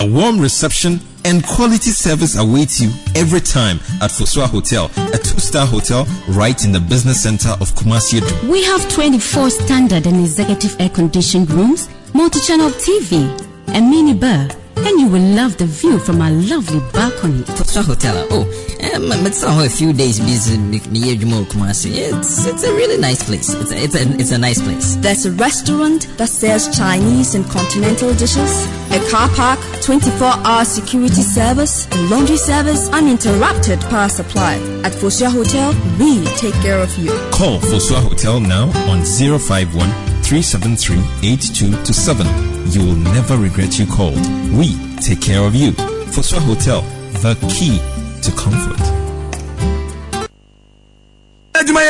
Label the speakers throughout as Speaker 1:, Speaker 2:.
Speaker 1: A warm reception and quality service awaits you every time at Fosua Hotel, a two-star hotel right in the business center of Kumasi.
Speaker 2: We have 24 standard and executive air-conditioned rooms, multi-channel TV, a mini bar, and you will love the view from our lovely balcony.
Speaker 3: Fosua Hotel. Oh, um, it's a few days busy near Jumo Kumasi. It's it's a really nice place. It's a, it's a it's a nice place.
Speaker 4: There's a restaurant that serves Chinese and continental dishes, a car park, 24-hour security service, a laundry service, uninterrupted power supply. At Fosua Hotel, we take care of you.
Speaker 1: Call Fosua Hotel now on 051 373 8227. You will never regret you called. We take care of you. Fosua Hotel, the key to comfort.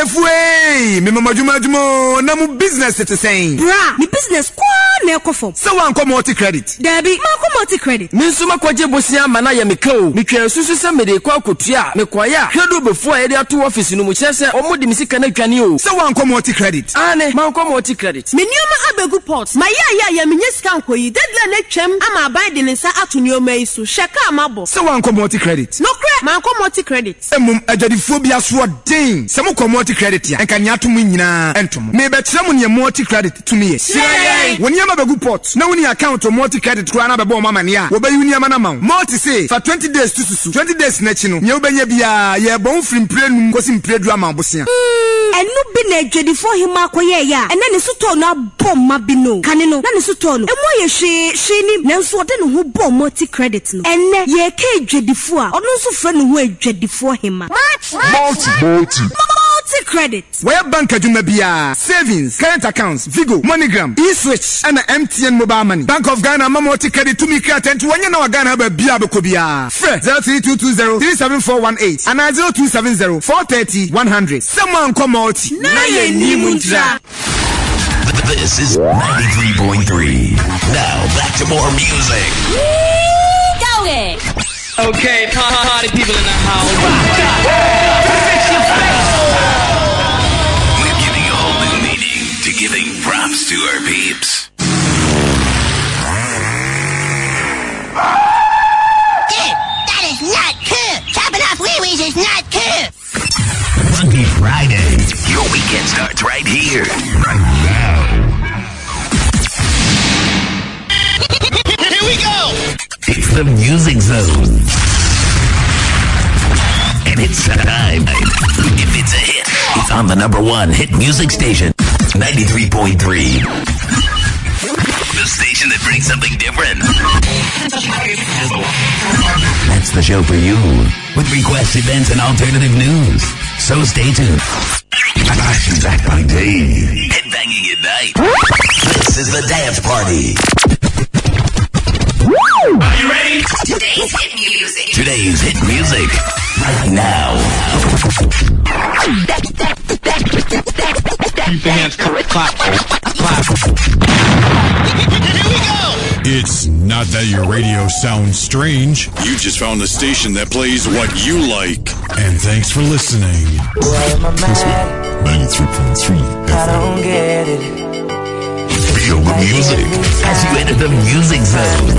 Speaker 5: Ei memama adwuma adwuma na mu business te sɛn
Speaker 6: bra me business kwaa na ɛkɔ fam
Speaker 5: sɛ woankɔ multi credit?
Speaker 6: Daabi mankɔ multi credit.
Speaker 7: Me nso makɔgye bosia ma na yɛ meka o. Metwa susu sɛ mede kɔ akotua. A mekɔeɛ a hwɛdo bɛfu a yɛde ato ɔfise no mu kyerɛ sɛ ɔmode me sika no adwane o.
Speaker 5: Sɛ woankɔ multi credit?
Speaker 7: Ane mankɔ multi credit.
Speaker 6: Me nneɔma abɛgu port mayɛayɛ a yɛ menyɛ sika nkɔ yi dadila no atwam ama aban de ne nsa ato nneɔma yi so. Hyɛ kaa mabɔ
Speaker 5: sɛ woankɔ multi credit
Speaker 6: maa nkɔ multi credit.
Speaker 5: emum adwadifoɔ bi asoɔ den sɛ mo multi credit a nka nya atum nyinaa ntom. mebɛkyerɛ mo nea multi credit tumi yɛ. sira yɛn. wɔn nneɛma bɛgu port na wɔn ni account multi credit koraa na bɛbɔ wɔn amani a wɔbɛyi nneɛma na ma wɔn. multi se fa twenty days tususu twenty days n'akyi no nea wobɛnyɛ biara yɛ bɔn firi mpire num kɔsi mpire du ama abosia. Mm
Speaker 6: ɛno bi na adwadifoɔ hema akɔyɛɛyɛ a ɛna ne so tɔɔ no abɔ mma bi no. Kane no na ne so tɔɔ no ɛmu ayɛ hwee hwee ni nanso ɔde ne ho bɔɔ multi credit no. Ɛnɛ yɛka adwadifoɔ a ɔno nso frɛ ne ho adwadifoɔ hema
Speaker 5: multi multi
Speaker 6: multi credit
Speaker 5: wɔyɛ bank adwuma biara savings current accounts vigo moneygram e-zwich and mtn mobile money bank of ghana ama multi credit tumi kra tɛnti wɔnyɛ na wa ghana baabiaa bɛkɔ biara frɛ 03220 37418 anaa 0270 430 100 sɛ mo ankɔ multi
Speaker 6: na yɛnni mu ntira
Speaker 8: This is 93.3. Now back to more music.
Speaker 2: Go it!
Speaker 9: Okay, party people in the house.
Speaker 8: giving props to our peeps.
Speaker 10: Dude, that is not cool. Chopping off wee-wees is not cool.
Speaker 8: Funky Friday. Your weekend starts right here. Right now.
Speaker 10: Here we go.
Speaker 8: It's the Music Zone. And it's time. If it's a hit, it's on the number one hit music station, 93.3. The station that brings something different. That's the show for you. With requests, events, and alternative news. So stay tuned. Action back by day. Headbanging at night. This is the dance party.
Speaker 10: Are you ready? Today's hit music.
Speaker 8: Today's hit music. Right now.
Speaker 9: Keep your hands clap, clap, clap.
Speaker 10: Here we go.
Speaker 11: It's not that your radio sounds strange. You just found the station that plays what you like. And thanks for listening. This one, 93.3
Speaker 12: I don't get it.
Speaker 8: Feel the music as you enter the music zone.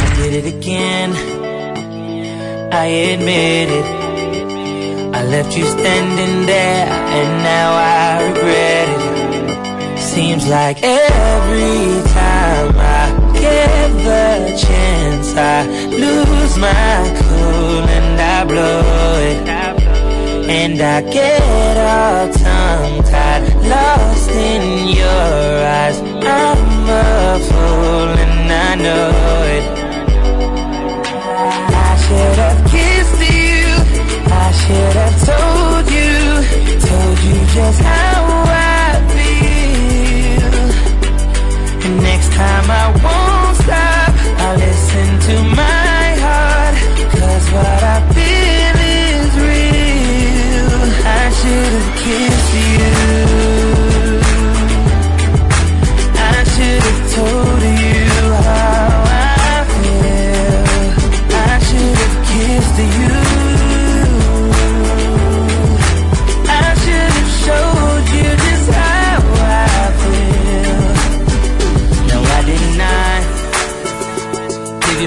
Speaker 12: I did it again. I admit it. I left you standing there, and now I regret it. Seems like every time I get the chance, I lose my cool and I blow it. And I get all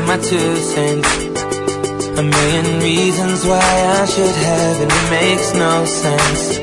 Speaker 12: my two cents. A million reasons why I should have, and it makes no sense.